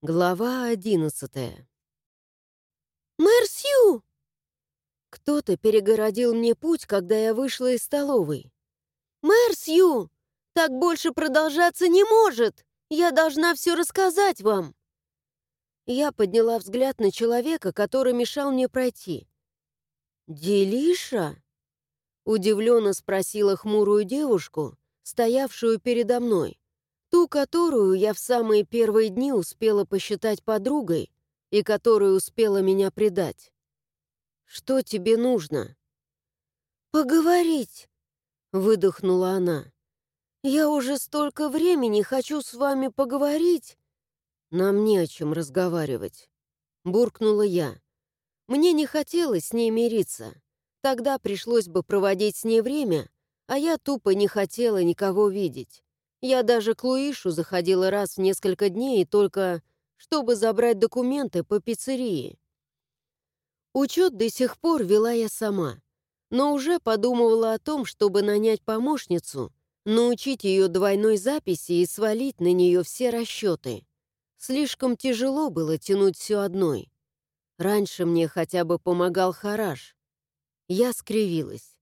Глава одиннадцатая. «Мэр Сью!» Кто-то перегородил мне путь, когда я вышла из столовой. «Мэр Сью! Так больше продолжаться не может! Я должна все рассказать вам!» Я подняла взгляд на человека, который мешал мне пройти. «Делиша?» Удивленно спросила хмурую девушку, стоявшую передо мной, ту, которую я в самые первые дни успела посчитать подругой и которая успела меня предать. «Что тебе нужно?» «Поговорить», — выдохнула она. «Я уже столько времени хочу с вами поговорить». «Нам не о чем разговаривать», — буркнула я. Мне не хотелось с ней мириться. Тогда пришлось бы проводить с ней время, а я тупо не хотела никого видеть. Я даже к Луишу заходила раз в несколько дней, только чтобы забрать документы по пиццерии. Учет до сих пор вела я сама, но уже подумывала о том, чтобы нанять помощницу, научить ее двойной записи и свалить на нее все расчеты. Слишком тяжело было тянуть все одной. Раньше мне хотя бы помогал Хараш, я скривилась.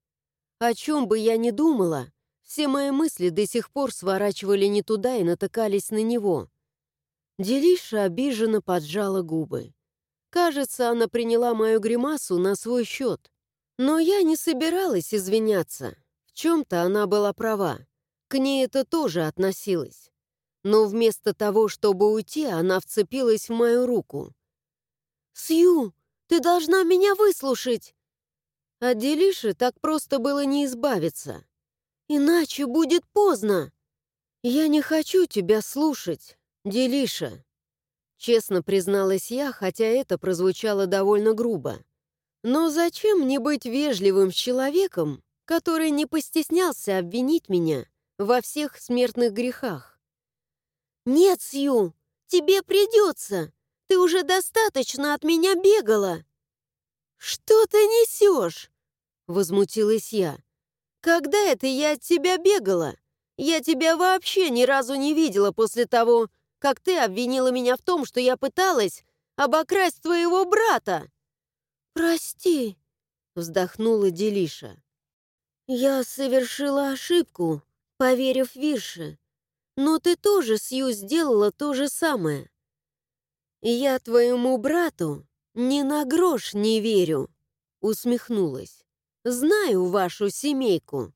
О чем бы я ни думала, все мои мысли до сих пор сворачивали не туда и натыкались на него. Делиша обиженно поджала губы. Кажется, она приняла мою гримасу на свой счет. Но я не собиралась извиняться. В чем-то она была права. К ней это тоже относилось. Но вместо того, чтобы уйти, она вцепилась в мою руку. «Сью, ты должна меня выслушать!» От Делиши так просто было не избавиться. Иначе будет поздно. Я не хочу тебя слушать, Делиша. Честно призналась я, хотя это прозвучало довольно грубо. Но зачем мне быть вежливым с человеком, который не постеснялся обвинить меня во всех смертных грехах? «Нет, Сью, тебе придется. Ты уже достаточно от меня бегала». «Что ты несешь?» — возмутилась я. «Когда это я от тебя бегала? Я тебя вообще ни разу не видела после того, как ты обвинила меня в том, что я пыталась обокрасть твоего брата». «Прости», — вздохнула Делиша. «Я совершила ошибку, поверив Вирше. Но ты тоже, Сью, сделала то же самое. Я твоему брату «Ни на грош не верю», — усмехнулась. «Знаю вашу семейку».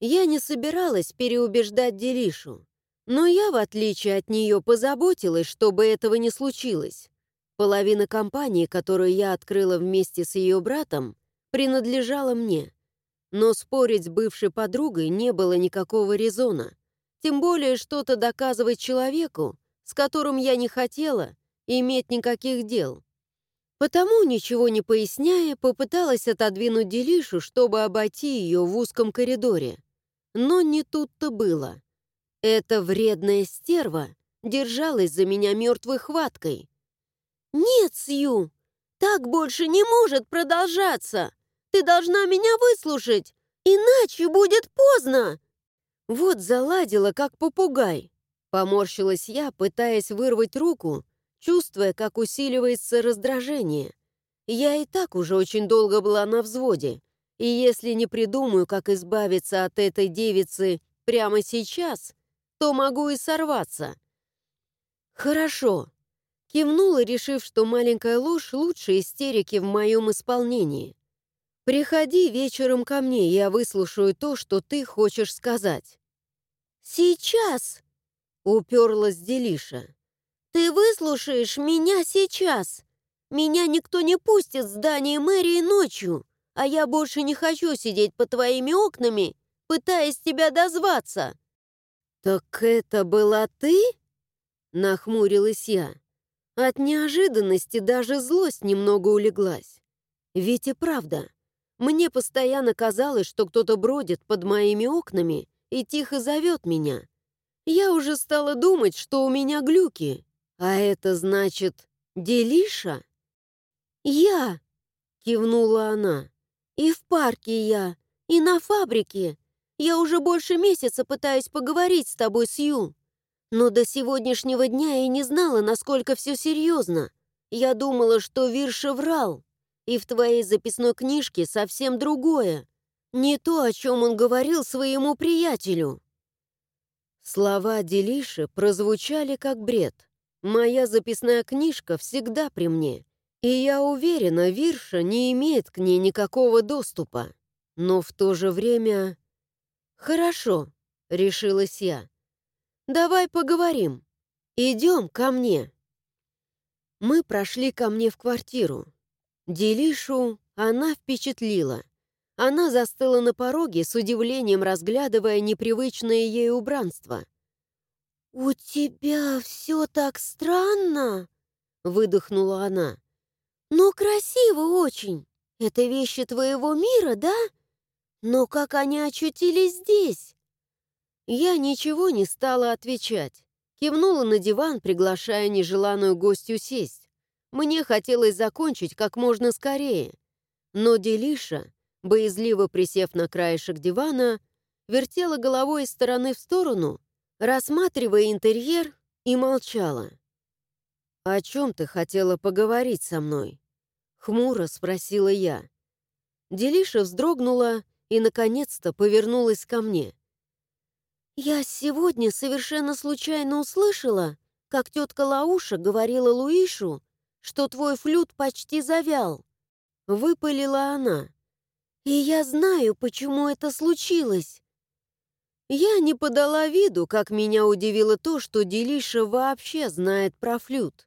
Я не собиралась переубеждать Делишу, но я, в отличие от нее, позаботилась, чтобы этого не случилось. Половина компании, которую я открыла вместе с ее братом, принадлежала мне. Но спорить с бывшей подругой не было никакого резона. Тем более что-то доказывать человеку, с которым я не хотела иметь никаких дел. Потому, ничего не поясняя, попыталась отодвинуть Делишу, чтобы обойти ее в узком коридоре. Но не тут-то было. Эта вредная стерва держалась за меня мертвой хваткой. «Нет, Сью, так больше не может продолжаться. Ты должна меня выслушать, иначе будет поздно!» Вот заладила, как попугай. Поморщилась я, пытаясь вырвать руку, чувствуя, как усиливается раздражение. Я и так уже очень долго была на взводе, и если не придумаю, как избавиться от этой девицы прямо сейчас, то могу и сорваться. «Хорошо», — кивнула, решив, что маленькая ложь лучше истерики в моем исполнении. «Приходи вечером ко мне, я выслушаю то, что ты хочешь сказать». «Сейчас!» — уперлась Делиша. «Ты выслушаешь меня сейчас! Меня никто не пустит в здание мэрии ночью, а я больше не хочу сидеть под твоими окнами, пытаясь тебя дозваться!» «Так это была ты?» — нахмурилась я. От неожиданности даже злость немного улеглась. Ведь и правда, мне постоянно казалось, что кто-то бродит под моими окнами и тихо зовет меня. Я уже стала думать, что у меня глюки, «А это значит Делиша?» «Я!» — кивнула она. «И в парке я, и на фабрике. Я уже больше месяца пытаюсь поговорить с тобой, Сью. Но до сегодняшнего дня я не знала, насколько все серьезно. Я думала, что Вирша врал, и в твоей записной книжке совсем другое. Не то, о чем он говорил своему приятелю. Слова Делиши прозвучали как бред. Моя записная книжка всегда при мне, и я уверена, Вирша не имеет к ней никакого доступа. Но в то же время... «Хорошо», — решилась я. «Давай поговорим. Идем ко мне». Мы прошли ко мне в квартиру. Делишу она впечатлила. Она застыла на пороге, с удивлением разглядывая непривычное ей убранство. «У тебя все так странно!» — выдохнула она. «Но красиво очень. Это вещи твоего мира, да? Но как они очутились здесь?» Я ничего не стала отвечать. Кивнула на диван, приглашая нежеланную гостью сесть. Мне хотелось закончить как можно скорее. Но Делиша, боязливо присев на краешек дивана, вертела головой из стороны в сторону, рассматривая интерьер, и молчала. «О чем ты хотела поговорить со мной?» Хмуро спросила я. Делиша вздрогнула и, наконец-то, повернулась ко мне. «Я сегодня совершенно случайно услышала, как тетка Лауша говорила Луишу, что твой флют почти завял». Выпалила она. «И я знаю, почему это случилось». Я не подала виду, как меня удивило то, что Делиша вообще знает про флют.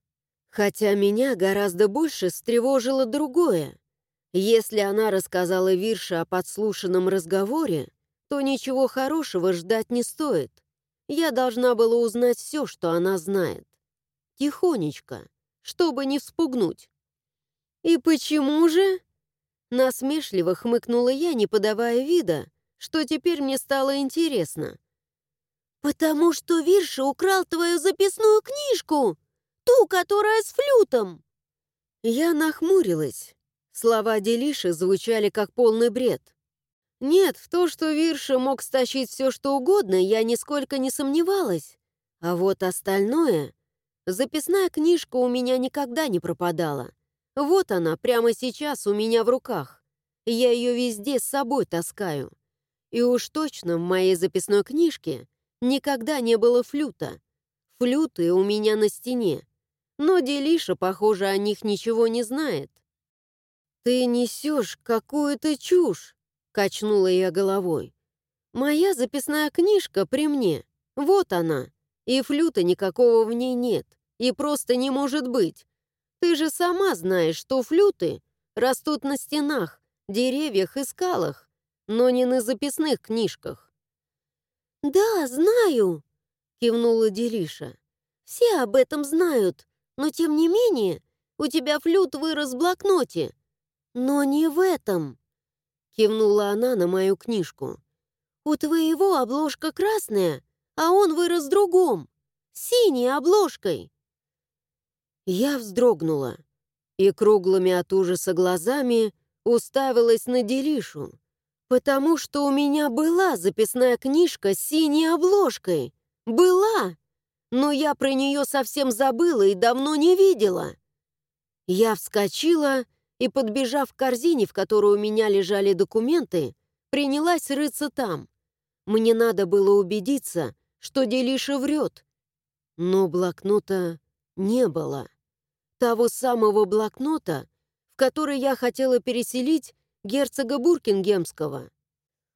Хотя меня гораздо больше встревожило другое. Если она рассказала Вирше о подслушанном разговоре, то ничего хорошего ждать не стоит. Я должна была узнать все, что она знает. Тихонечко, чтобы не вспугнуть. «И почему же?» Насмешливо хмыкнула я, не подавая вида, что теперь мне стало интересно. «Потому что Вирша украл твою записную книжку, ту, которая с флютом!» Я нахмурилась. Слова Делиши звучали как полный бред. Нет, в то, что Вирша мог стащить все, что угодно, я нисколько не сомневалась. А вот остальное... Записная книжка у меня никогда не пропадала. Вот она, прямо сейчас у меня в руках. Я ее везде с собой таскаю. И уж точно в моей записной книжке никогда не было флюта. Флюты у меня на стене. Но Делиша, похоже, о них ничего не знает. «Ты несешь какую-то чушь!» Качнула я головой. «Моя записная книжка при мне. Вот она. И флюта никакого в ней нет. И просто не может быть. Ты же сама знаешь, что флюты растут на стенах, деревьях и скалах, но не на записных книжках». «Да, знаю», — кивнула Делиша. «Все об этом знают, но тем не менее у тебя флют вырос в блокноте. Но не в этом». Кивнула она на мою книжку. «У твоего обложка красная, а он вырос другом, синей обложкой». Я вздрогнула и круглыми от ужаса глазами уставилась на Делишу, потому что у меня была записная книжка с синей обложкой. Была! Но я про нее совсем забыла и давно не видела. Я вскочила и, подбежав к корзине, в которой у меня лежали документы, принялась рыться там. Мне надо было убедиться, что Делиша врет. Но блокнота не было. Того самого блокнота, в который я хотела переселить герцога Буркингемского.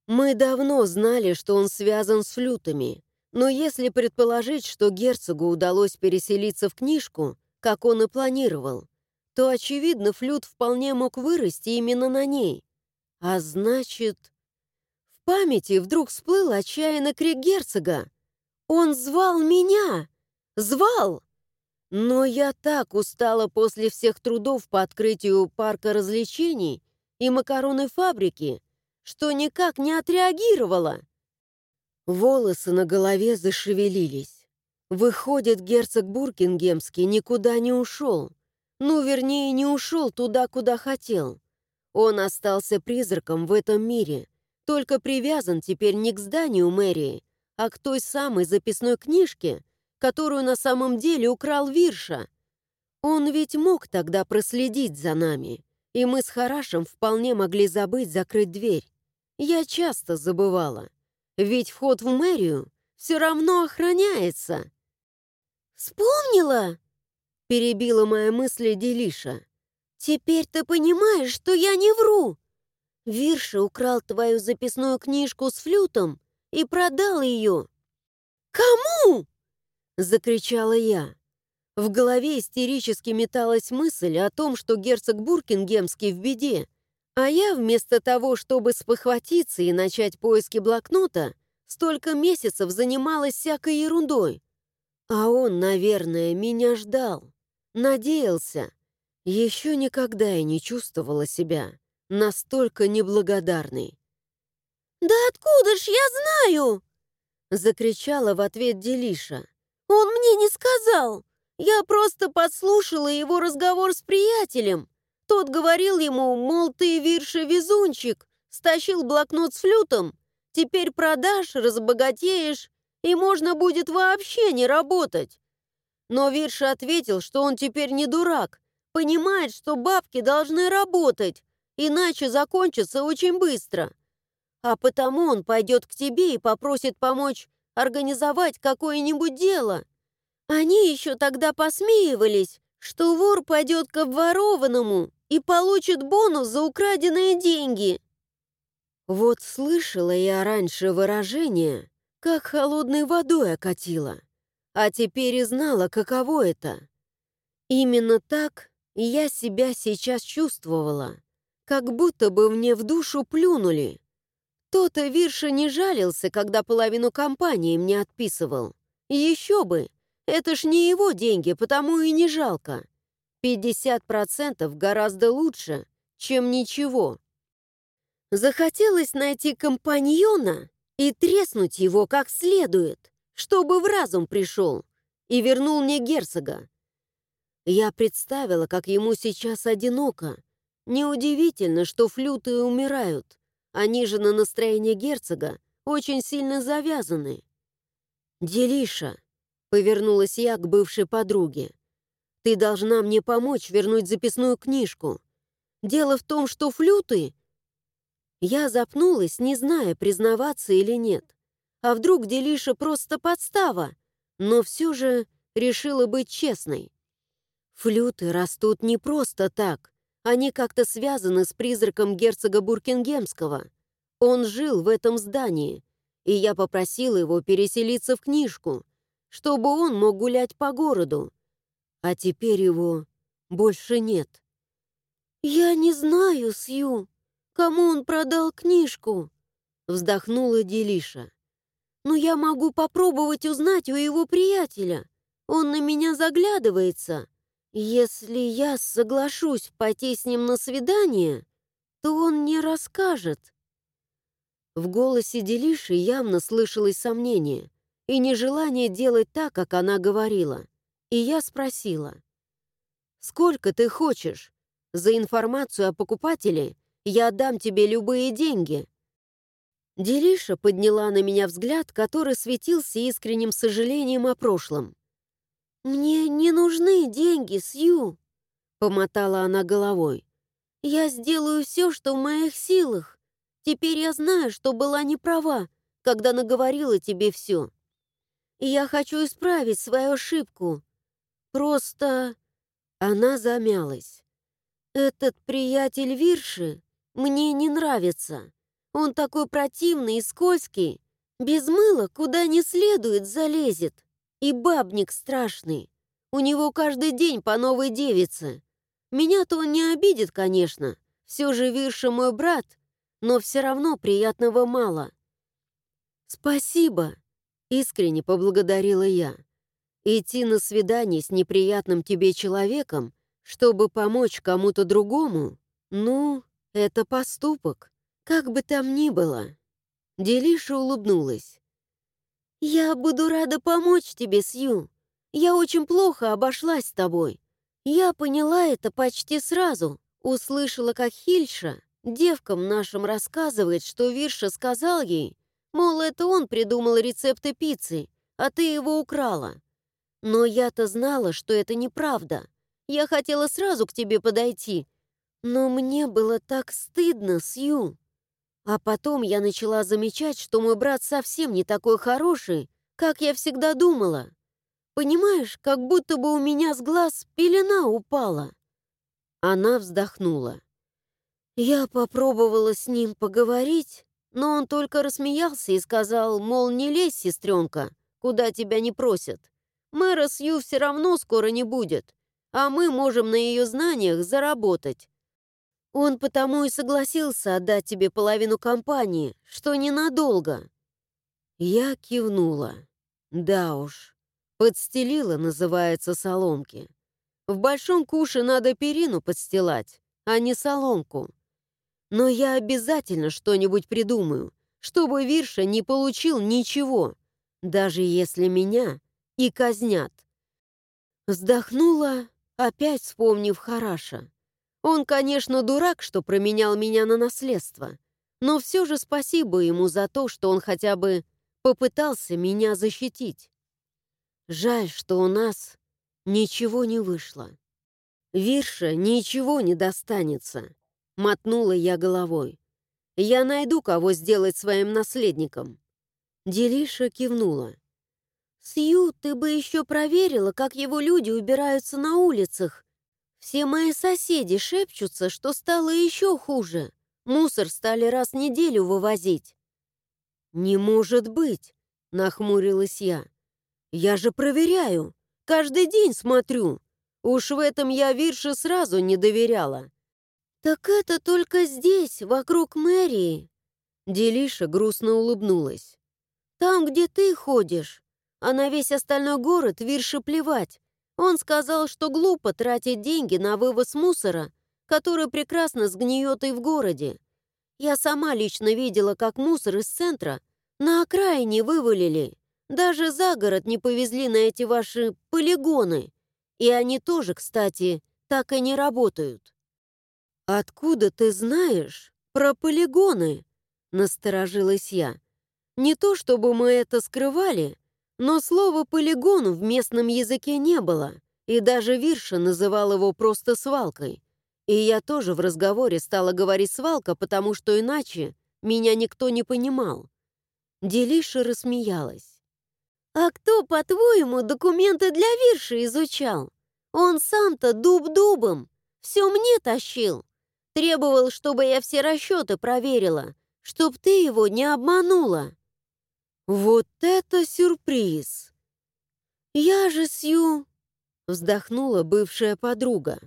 Мы давно знали, что он связан с флютами, но если предположить, что герцогу удалось переселиться в книжку, как он и планировал, то, очевидно, флют вполне мог вырасти именно на ней. А значит... В памяти вдруг всплыл отчаянный крик герцога. «Он звал меня! Звал!» Но я так устала после всех трудов по открытию парка развлечений и макаронной фабрики, что никак не отреагировала. Волосы на голове зашевелились. Выходит, герцог Буркингемский никуда не ушел. Ну, вернее, не ушел туда, куда хотел. Он остался призраком в этом мире, только привязан теперь не к зданию мэрии, а к той самой записной книжке, которую на самом деле украл Вирша. Он ведь мог тогда проследить за нами, и мы с Харашем вполне могли забыть закрыть дверь. Я часто забывала, ведь вход в мэрию все равно охраняется. «Вспомнила?» — перебила мои мысли Делиша. «Теперь ты понимаешь, что я не вру. Вирша украл твою записную книжку с флютом и продал ее». «Кому?» — закричала я. В голове истерически металась мысль о том, что герцог Буркингемский в беде, а я вместо того, чтобы спохватиться и начать поиски блокнота, столько месяцев занималась всякой ерундой. А он, наверное, меня ждал, надеялся. Еще никогда я не чувствовала себя настолько неблагодарной. «Да откуда ж я знаю?» Закричала в ответ Делиша. «Он мне не сказал. Я просто подслушала его разговор с приятелем. Тот говорил ему, мол, ты, Вирша, везунчик, стащил блокнот с флютом, теперь продашь, разбогатеешь, и можно будет вообще не работать. Но Вирша ответил, что он теперь не дурак, понимает, что бабки должны работать, иначе закончится очень быстро. А потому он пойдет к тебе и попросит помочь организовать какое-нибудь дело. Они еще тогда посмеивались, что вор пойдет к обворованному и получит бонус за украденные деньги. Вот слышала я раньше выражение, как холодной водой окатила, а теперь и знала, каково это. Именно так я себя сейчас чувствовала, как будто бы мне в душу плюнули. То-то Вирша не жалился, когда половину компании мне отписывал. Еще бы, это ж не его деньги, потому и не жалко. 50% гораздо лучше, чем ничего. Захотелось найти компаньона и треснуть его как следует, чтобы в разум пришел и вернул мне герцога. Я представила, как ему сейчас одиноко. Неудивительно, что флюты умирают. Они же на настроение герцога очень сильно завязаны. «Делиша», Повернулась я к бывшей подруге. «Ты должна мне помочь вернуть записную книжку. Дело в том, что флюты...» Я запнулась, не зная, признаваться или нет. А вдруг Делиша просто подстава, но все же решила быть честной. Флюты растут не просто так. Они как-то связаны с призраком герцога Буркингемского. Он жил в этом здании, и я попросила его переселиться в книжку чтобы он мог гулять по городу. А теперь его больше нет. «Я не знаю, Сью, кому он продал книжку», — вздохнула Делиша. «Но я могу попробовать узнать у его приятеля. Он на меня заглядывается. Если я соглашусь пойти с ним на свидание, то он не расскажет». В голосе Делиши явно слышалось сомнение и нежелание делать так, как она говорила. И я спросила, «Сколько ты хочешь? За информацию о покупателе я дам тебе любые деньги». Делиша подняла на меня взгляд, который светился искренним сожалением о прошлом. «Мне не нужны деньги, Сью», — помотала она головой. «Я сделаю все, что в моих силах. Теперь я знаю, что была не права, когда наговорила тебе все и я хочу исправить свою ошибку. Просто...» Она замялась. «Этот приятель Вирши мне не нравится. Он такой противный и скользкий. Без мыла куда не следует залезет. И бабник страшный. У него каждый день по новой девице. Меня-то он не обидит, конечно. Все же Вирша мой брат, но все равно приятного мало. Спасибо. Искренне поблагодарила я. Идти на свидание с неприятным тебе человеком, чтобы помочь кому-то другому, ну, это поступок, как бы там ни было. Делиша улыбнулась. «Я буду рада помочь тебе, Сью. Я очень плохо обошлась с тобой. Я поняла это почти сразу. Услышала, как Хильша девкам нашим рассказывает, что Вирша сказал ей, Мол, это он придумал рецепты пиццы, а ты его украла. Но я-то знала, что это неправда. Я хотела сразу к тебе подойти. Но мне было так стыдно, Сью. А потом я начала замечать, что мой брат совсем не такой хороший, как я всегда думала. Понимаешь, как будто бы у меня с глаз пелена упала. Она вздохнула. Я попробовала с ним поговорить, но он только рассмеялся и сказал, мол, не лезь, сестренка, куда тебя не просят. Мэра Сью все равно скоро не будет, а мы можем на ее знаниях заработать. Он потому и согласился отдать тебе половину компании, что ненадолго. Я кивнула. Да уж. Подстелила, называется, соломки. В большом куше надо перину подстилать, а не соломку. Но я обязательно что-нибудь придумаю, чтобы Вирша не получил ничего, даже если меня и казнят. Вздохнула, опять вспомнив Хараша. Он, конечно, дурак, что променял меня на наследство, но все же спасибо ему за то, что он хотя бы попытался меня защитить. Жаль, что у нас ничего не вышло. Вирша ничего не достанется, мотнула я головой. Я найду, кого сделать своим наследником. Делиша кивнула. «Сью, ты бы еще проверила, как его люди убираются на улицах. Все мои соседи шепчутся, что стало еще хуже. Мусор стали раз в неделю вывозить». «Не может быть!» — нахмурилась я. Я же проверяю. Каждый день смотрю. Уж в этом я Вирше сразу не доверяла. Так это только здесь, вокруг мэрии. Делиша грустно улыбнулась. Там, где ты ходишь. А на весь остальной город Вирше плевать. Он сказал, что глупо тратить деньги на вывоз мусора, который прекрасно сгниет и в городе. Я сама лично видела, как мусор из центра на окраине вывалили. Даже за город не повезли на эти ваши полигоны. И они тоже, кстати, так и не работают. «Откуда ты знаешь про полигоны?» — насторожилась я. Не то чтобы мы это скрывали, но слова «полигон» в местном языке не было, и даже Вирша называл его просто свалкой. И я тоже в разговоре стала говорить «свалка», потому что иначе меня никто не понимал. Делиша рассмеялась. «А кто, по-твоему, документы для Вирши изучал? Он сам-то дуб дубом, все мне тащил. Требовал, чтобы я все расчеты проверила, чтоб ты его не обманула». «Вот это сюрприз!» «Я же Сью!» — вздохнула бывшая подруга.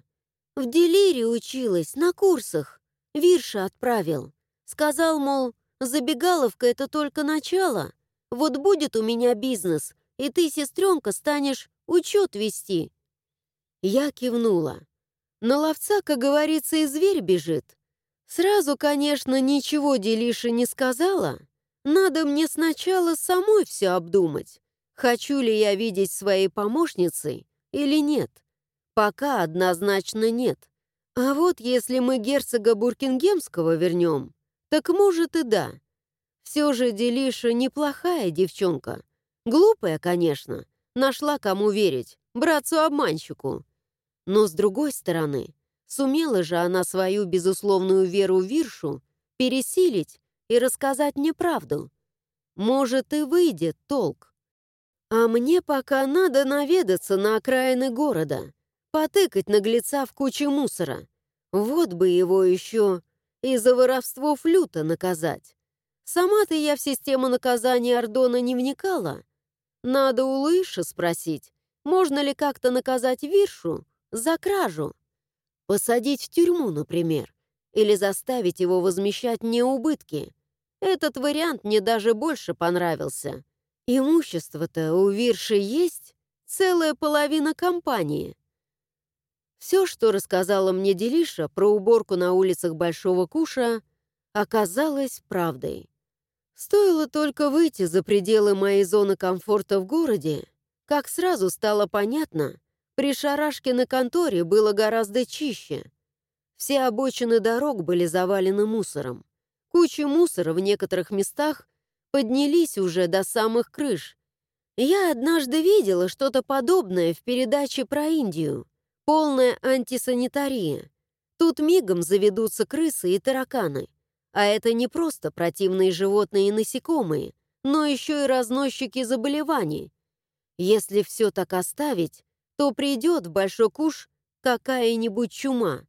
«В делире училась, на курсах. Вирша отправил. Сказал, мол, забегаловка — это только начало. Вот будет у меня бизнес, и ты, сестренка, станешь учет вести». Я кивнула. На ловца, как говорится, и зверь бежит. Сразу, конечно, ничего Делиша не сказала. Надо мне сначала самой все обдумать. Хочу ли я видеть своей помощницей или нет? Пока однозначно нет. А вот если мы герцога Буркингемского вернем, так может и да. Все же Делиша неплохая девчонка. Глупая, конечно. Нашла кому верить, братцу-обманщику. Но с другой стороны, сумела же она свою безусловную веру Виршу пересилить и рассказать мне правду. Может, и выйдет толк. А мне пока надо наведаться на окраины города, потыкать наглеца в куче мусора. Вот бы его еще и за воровство флюта наказать. Сама-то я в систему наказания Ордона не вникала. Надо у Лыша спросить, можно ли как-то наказать Виршу за кражу. Посадить в тюрьму, например, или заставить его возмещать мне убытки. Этот вариант мне даже больше понравился. Имущество-то у Вирши есть целая половина компании. Все, что рассказала мне Делиша про уборку на улицах Большого Куша, оказалось правдой. Стоило только выйти за пределы моей зоны комфорта в городе, как сразу стало понятно, при шарашке на конторе было гораздо чище. Все обочины дорог были завалены мусором. Кучи мусора в некоторых местах поднялись уже до самых крыш. Я однажды видела что-то подобное в передаче про Индию. Полная антисанитария. Тут мигом заведутся крысы и тараканы. А это не просто противные животные и насекомые, но еще и разносчики заболеваний. Если все так оставить, то придет в большой куш какая-нибудь чума.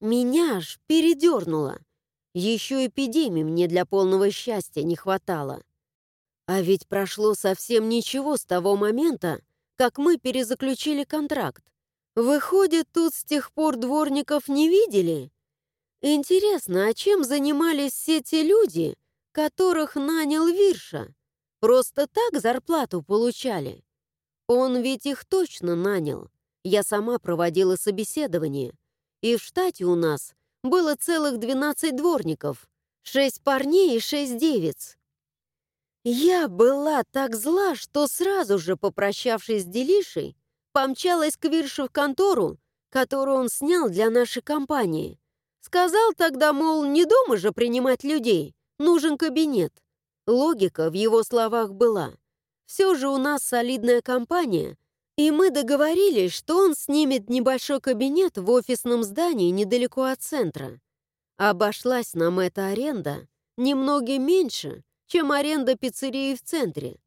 Меня аж передернуло. Еще эпидемии мне для полного счастья не хватало. А ведь прошло совсем ничего с того момента, как мы перезаключили контракт. Выходит, тут с тех пор дворников не видели? Интересно, а чем занимались все те люди, которых нанял Вирша? Просто так зарплату получали? Он ведь их точно нанял. Я сама проводила собеседование. И в штате у нас было целых 12 дворников, 6 парней и 6 девиц. Я была так зла, что сразу же, попрощавшись с Делишей, помчалась к Виршу в контору, которую он снял для нашей компании. Сказал тогда, мол, не дома же принимать людей, нужен кабинет. Логика в его словах была. Все же у нас солидная компания, и мы договорились, что он снимет небольшой кабинет в офисном здании недалеко от центра. Обошлась нам эта аренда немногим меньше, чем аренда пиццерии в центре.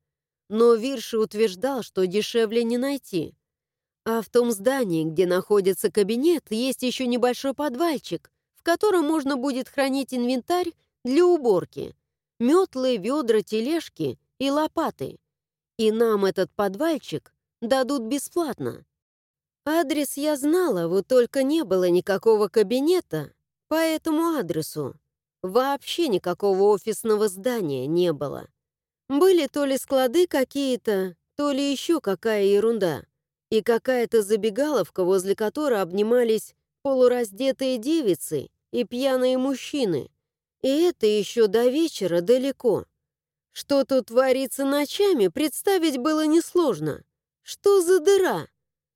Но Вирши утверждал, что дешевле не найти. А в том здании, где находится кабинет, есть еще небольшой подвальчик, в котором можно будет хранить инвентарь для уборки. Метлы, ведра, тележки и лопаты. И нам этот подвальчик дадут бесплатно. Адрес я знала, вот только не было никакого кабинета по этому адресу. Вообще никакого офисного здания не было. Были то ли склады какие-то, то ли еще какая ерунда. И какая-то забегаловка, возле которой обнимались полураздетые девицы и пьяные мужчины. И это еще до вечера далеко. Что тут творится ночами, представить было несложно. Что за дыра?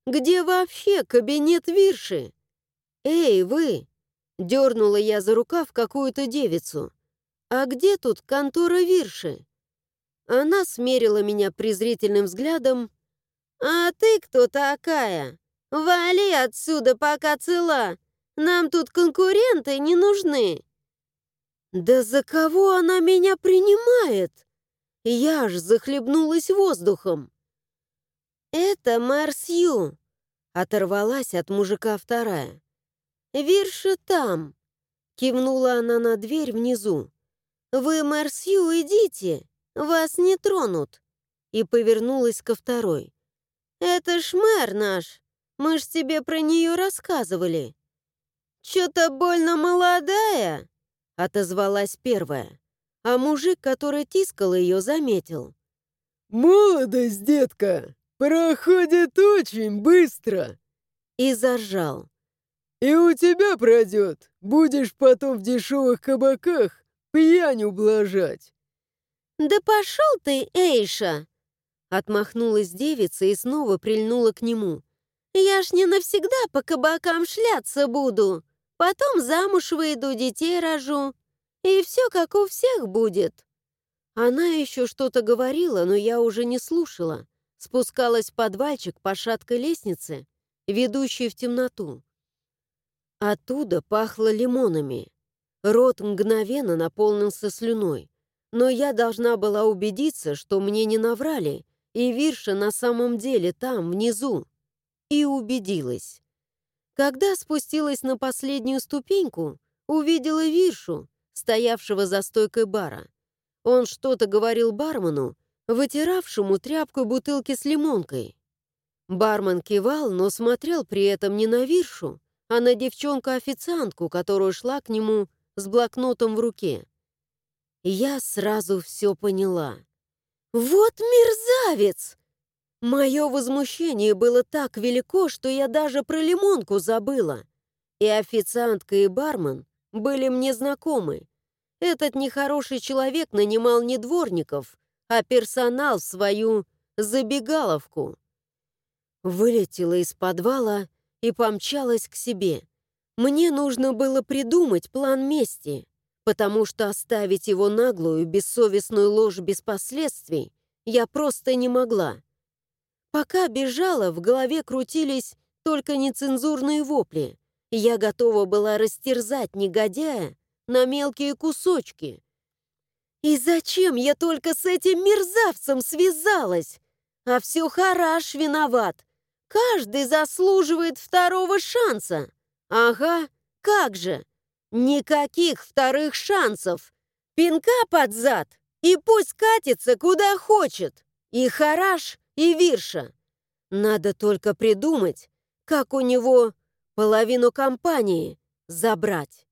Где вообще кабинет Вирши? Эй, вы! Дернула я за рукав какую-то девицу. А где тут контора Вирши? Она смерила меня презрительным взглядом. «А ты кто такая? Вали отсюда, пока цела! Нам тут конкуренты не нужны!» «Да за кого она меня принимает?» Я аж захлебнулась воздухом. «Это мэр Сью», — оторвалась от мужика вторая. «Вирша там», — кивнула она на дверь внизу. «Вы, мэр Сью, идите, вас не тронут», и повернулась ко второй. «Это ж мэр наш, мы ж тебе про нее рассказывали». «Чё-то больно молодая», — отозвалась первая, а мужик, который тискал ее, заметил. «Молодость, детка!» проходит очень быстро!» И заржал. «И у тебя пройдет. Будешь потом в дешевых кабаках пьянь ублажать». «Да пошел ты, Эйша!» Отмахнулась девица и снова прильнула к нему. «Я ж не навсегда по кабакам шляться буду. Потом замуж выйду, детей рожу. И все как у всех будет». Она еще что-то говорила, но я уже не слушала спускалась в подвальчик по шаткой лестнице, ведущей в темноту. Оттуда пахло лимонами. Рот мгновенно наполнился слюной. Но я должна была убедиться, что мне не наврали, и Вирша на самом деле там, внизу. И убедилась. Когда спустилась на последнюю ступеньку, увидела Виршу, стоявшего за стойкой бара. Он что-то говорил бармену, вытиравшему тряпкой бутылки с лимонкой. Бармен кивал, но смотрел при этом не на Виршу, а на девчонку-официантку, которая шла к нему с блокнотом в руке. Я сразу все поняла. «Вот мерзавец!» Мое возмущение было так велико, что я даже про лимонку забыла. И официантка, и бармен были мне знакомы. Этот нехороший человек нанимал не дворников, а персонал в свою забегаловку. Вылетела из подвала и помчалась к себе. Мне нужно было придумать план мести, потому что оставить его наглую, бессовестную ложь без последствий Я просто не могла. Пока бежала, в голове крутились только нецензурные вопли. Я готова была растерзать негодяя на мелкие кусочки. И зачем я только с этим мерзавцем связалась? А все Хараш виноват. Каждый заслуживает второго шанса. Ага, как же. Никаких вторых шансов. Пинка под зад, и пусть катится куда хочет. И Хараш, и Вирша. Надо только придумать, как у него половину компании забрать.